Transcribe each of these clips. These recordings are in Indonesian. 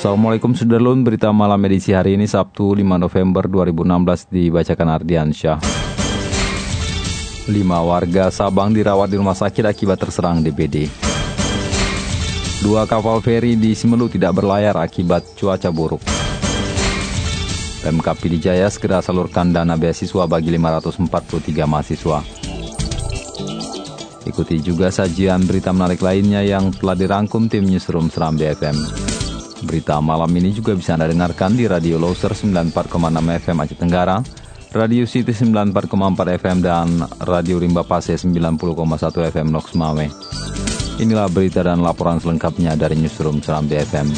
Assalamualaikum Sudarlun, berita malam edisi hari ini Sabtu 5 November 2016 dibacakan Ardiansyah. Lima warga Sabang dirawat di rumah sakit akibat terserang DBD. Dua kapal feri di Simelu tidak berlayar akibat cuaca buruk. Pemkap Pidijaya segera salurkan dana beasiswa bagi 543 mahasiswa. Ikuti juga sajian berita menarik lainnya yang telah dirangkum tim Newsroom Seram BFM. Berita malam ini juga bisa Anda dengarkan di Radio Loser 94,6 FM Aceh Tenggara, Radio City 94,4 FM, dan Radio Rimba Pase 90,1 FM Nox Mame. Inilah berita dan laporan selengkapnya dari Newsroom Seram BFM.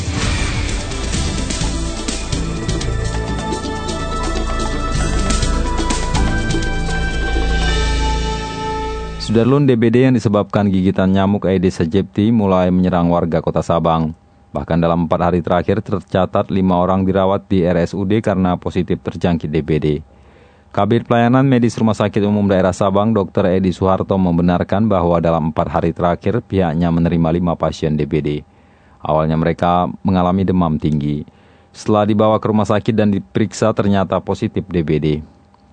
Sudarlun DBD yang disebabkan gigitan nyamuk Aedes aegypti mulai menyerang warga kota Sabang. Bahkan dalam empat hari terakhir tercatat lima orang dirawat di RSUD karena positif terjangkit DBD. Kabit Pelayanan Medis Rumah Sakit Umum Daerah Sabang, Dr. Edi Soeharto membenarkan bahwa dalam empat hari terakhir pihaknya menerima lima pasien DBD. Awalnya mereka mengalami demam tinggi. Setelah dibawa ke rumah sakit dan diperiksa ternyata positif DBD.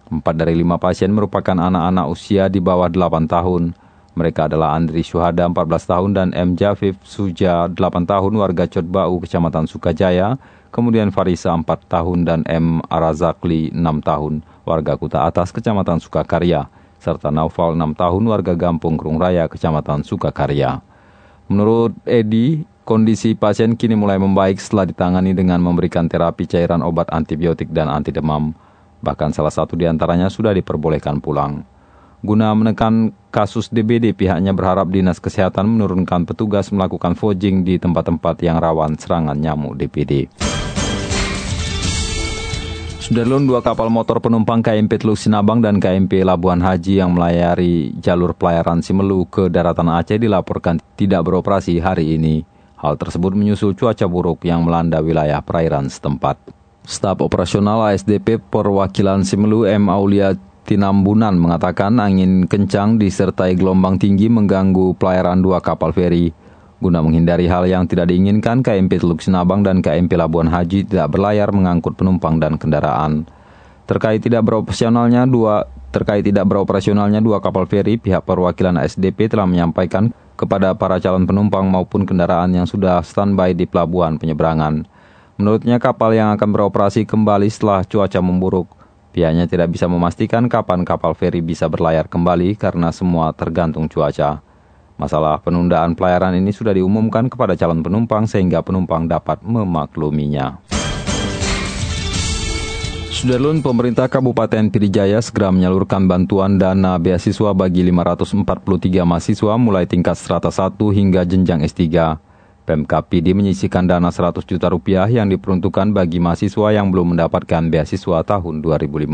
Empat dari lima pasien merupakan anak-anak usia di bawah 8 tahun. Mereka adalah Andri Syuhada 14 tahun dan M. Jafif Suja 8 tahun warga Cotbau, Kecamatan Sukajaya, kemudian Farisa 4 tahun dan M. Arazakli 6 tahun warga Kuta Atas, Kecamatan Sukakarya, serta Naufal 6 tahun warga Gampung Krung Raya, Kecamatan Sukakarya. Menurut Edi, kondisi pasien kini mulai membaik setelah ditangani dengan memberikan terapi cairan obat antibiotik dan anti demam. Bahkan salah satu di antaranya sudah diperbolehkan pulang. Guna menekan kasus DBD, pihaknya berharap Dinas Kesehatan menurunkan petugas melakukan fojing di tempat-tempat yang rawan serangan nyamuk DBD. Sudarlun dua kapal motor penumpang KMP Teluk Sinabang dan KMP Labuan Haji yang melayari jalur pelayaran Simelu ke daratan Aceh dilaporkan tidak beroperasi hari ini. Hal tersebut menyusul cuaca buruk yang melanda wilayah perairan setempat. Staf operasional ASDP Perwakilan Simelu M. Aulia Tinambunan mengatakan angin kencang disertai gelombang tinggi mengganggu pelayaran dua kapal feri. Guna menghindari hal yang tidak diinginkan, KMP Teluk Sinabang dan KMP Labuan Haji tidak berlayar mengangkut penumpang dan kendaraan. Terkait tidak beroperasionalnya dua terkait tidak beroperasionalnya dua kapal feri, pihak perwakilan SDP telah menyampaikan kepada para calon penumpang maupun kendaraan yang sudah standby di pelabuhan penyeberangan. Menurutnya kapal yang akan beroperasi kembali setelah cuaca memburuk. Pihaknya tidak bisa memastikan kapan kapal feri bisa berlayar kembali karena semua tergantung cuaca. Masalah penundaan pelayaran ini sudah diumumkan kepada calon penumpang sehingga penumpang dapat memakluminya. Sudarlun, pemerintah Kabupaten Pidijaya segera menyalurkan bantuan dana beasiswa bagi 543 mahasiswa mulai tingkat strata 1 hingga jenjang S3. Pemkap PD menyisikan dana 100 juta rupiah yang diperuntukkan bagi mahasiswa yang belum mendapatkan beasiswa tahun 2015.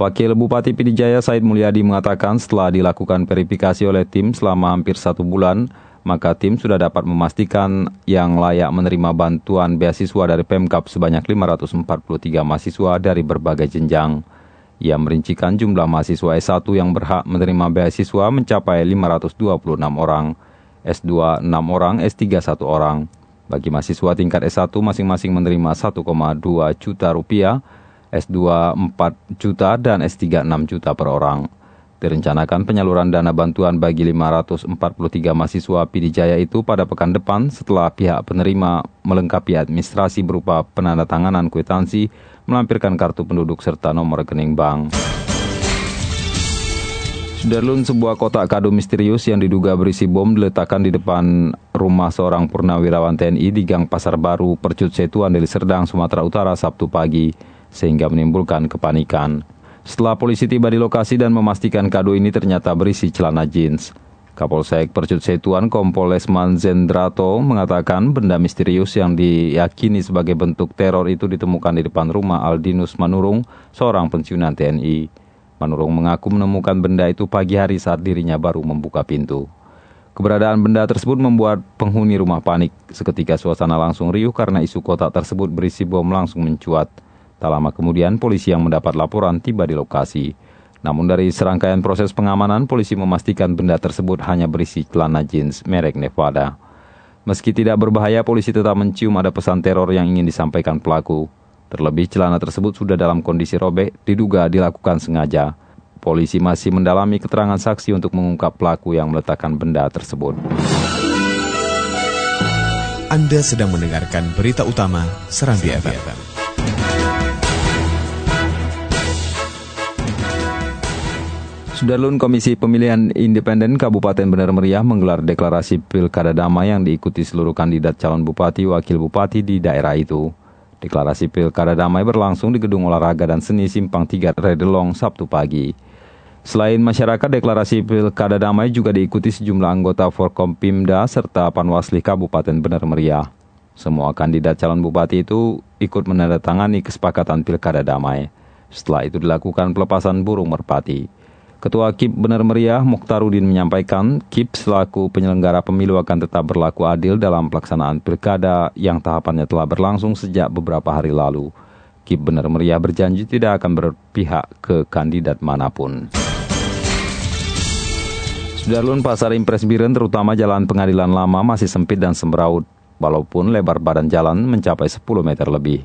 Wakil Bupati Pidijaya Said Mulyadi mengatakan setelah dilakukan verifikasi oleh tim selama hampir satu bulan, maka tim sudah dapat memastikan yang layak menerima bantuan beasiswa dari Pemkap sebanyak 543 mahasiswa dari berbagai jenjang. Ia merincikan jumlah mahasiswa S1 yang berhak menerima beasiswa mencapai 526 orang. S2 6 orang, S3 1 orang. Bagi mahasiswa tingkat S1 masing-masing menerima 1,2 juta rupiah, S2 4 juta dan S3 6 juta per orang. Direncanakan penyaluran dana bantuan bagi 543 mahasiswa Pidijaya itu pada pekan depan setelah pihak penerima melengkapi administrasi berupa penandatanganan kwitansi, melampirkan kartu penduduk serta nomor rekening bank. Sudarlun sebuah kotak kado misterius yang diduga berisi bom diletakkan di depan rumah seorang purnawirawan TNI di Gang Pasar Baru, Percut Setuan dari Serdang, Sumatera Utara, Sabtu pagi, sehingga menimbulkan kepanikan. Setelah polisi tiba di lokasi dan memastikan kado ini ternyata berisi celana jeans. Kapolsek Percut Setuan Kompol Lesman Zendrato mengatakan benda misterius yang diyakini sebagai bentuk teror itu ditemukan di depan rumah Aldinus Manurung, seorang pensiunan TNI. Manurung mengaku menemukan benda itu pagi hari saat dirinya baru membuka pintu. Keberadaan benda tersebut membuat penghuni rumah panik. Seketika suasana langsung riuh karena isu kotak tersebut berisi bom langsung mencuat. Tak lama kemudian polisi yang mendapat laporan tiba di lokasi. Namun dari serangkaian proses pengamanan, polisi memastikan benda tersebut hanya berisi celana jeans merek Nevada. Meski tidak berbahaya, polisi tetap mencium ada pesan teror yang ingin disampaikan pelaku. Terlebih celana tersebut sudah dalam kondisi robek, diduga dilakukan sengaja. Polisi masih mendalami keterangan saksi untuk mengungkap pelaku yang meletakkan benda tersebut. Anda sedang mendengarkan berita utama Serambi FM. Sudarlun Komisi Pemilihan Independen Kabupaten Benar Meriah menggelar deklarasi pilkada damai yang diikuti seluruh kandidat calon bupati wakil bupati di daerah itu. Deklarasi pilkada damai berlangsung di Gedung Olahraga dan Seni Simpang 3 Redelong Sabtu pagi. Selain masyarakat, deklarasi pilkada damai juga diikuti sejumlah anggota Forkompimda serta Panwasli Kabupaten Benar Meriah. Semua kandidat calon bupati itu ikut menandatangani kesepakatan pilkada damai. Setelah itu dilakukan pelepasan burung merpati. Ketua KIP Benar Meriah Mukhtarudin menyampaikan, KIP selaku penyelenggara pemilu akan tetap berlaku adil dalam pelaksanaan pilkada yang tahapannya telah berlangsung sejak beberapa hari lalu. KIP Benar Meriah berjanji tidak akan berpihak ke kandidat mana pun. Sudarlun Pasar Impres Biren terutama jalan pengadilan lama masih sempit dan sembraut, walaupun lebar badan jalan mencapai 10 meter lebih.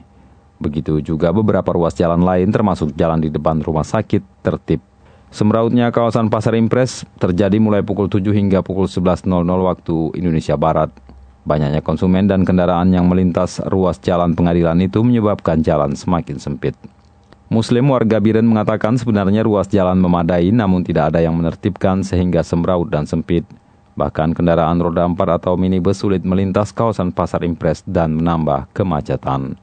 Begitu juga beberapa ruas jalan lain termasuk jalan di depan rumah sakit tertib Semrautnya kawasan Pasar Impres terjadi mulai pukul 7 hingga pukul 11.00 waktu Indonesia Barat. Banyaknya konsumen dan kendaraan yang melintas ruas jalan pengadilan itu menyebabkan jalan semakin sempit. Muslim warga Biren mengatakan sebenarnya ruas jalan memadai namun tidak ada yang menertibkan sehingga semraut dan sempit. Bahkan kendaraan roda 4 atau minibus sulit melintas kawasan Pasar Impres dan menambah kemacetan.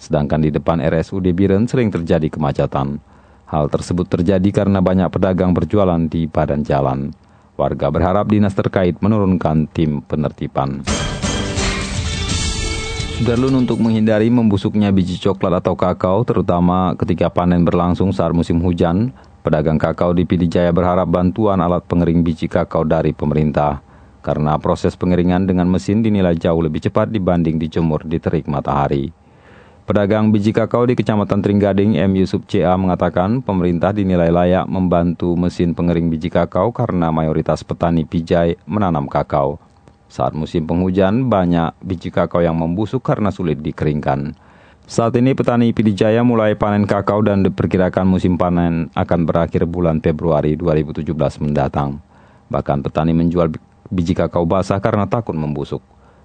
Sedangkan di depan RSUD Biren sering terjadi kemacetan. Hal tersebut terjadi karena banyak pedagang berjualan di badan jalan. Warga berharap dinas terkait menurunkan tim penertiban. Sudarlun untuk menghindari membusuknya biji coklat atau kakao, terutama ketika panen berlangsung saat musim hujan, pedagang kakao di Pidijaya berharap bantuan alat pengering biji kakao dari pemerintah. Karena proses pengeringan dengan mesin dinilai jauh lebih cepat dibanding dijemur di terik matahari. Pedagang biji kakao di Kecamatan Tringgading, M. Yusuf CA mengatakan pemerintah dinilai layak membantu mesin pengering biji kakao karena mayoritas petani pijai menanam kakao. Saat musim penghujan, banyak biji kakao yang membusuk karena sulit dikeringkan. Saat ini petani Pidijaya mulai panen kakao dan diperkirakan musim panen akan berakhir bulan Februari 2017 mendatang. Bahkan petani menjual biji kakao basah karena takut membusuk.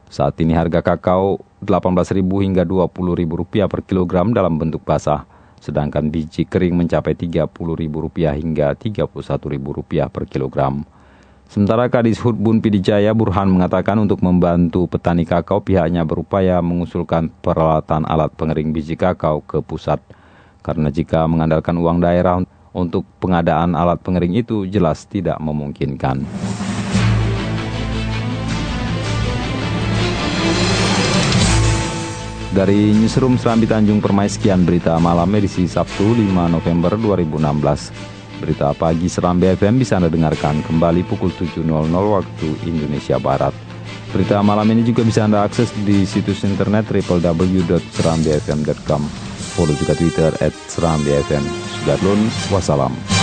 Saat ini harga kakao 18.000 hingga 20.000 rupiah per kilogram dalam bentuk basah, sedangkan biji kering mencapai 30.000 rupiah hingga 31.000 rupiah per kilogram. Sementara Kadis Hudbun Pidijaya Burhan mengatakan untuk membantu petani kakao pihaknya berupaya mengusulkan peralatan alat pengering biji kakao ke pusat. Karena jika mengandalkan uang daerah untuk pengadaan alat pengering itu jelas tidak memungkinkan. Dari Newsroom Serambi Tanjung Permai, sekian berita malam edisi Sabtu 5 November 2016. Berita pagi Serambi FM bisa Anda dengarkan kembali pukul 7.00 waktu Indonesia Barat. Berita malam ini juga bisa Anda akses di situs internet www.serambifm.com. Follow juga Twitter at Serambi FM. Wassalam.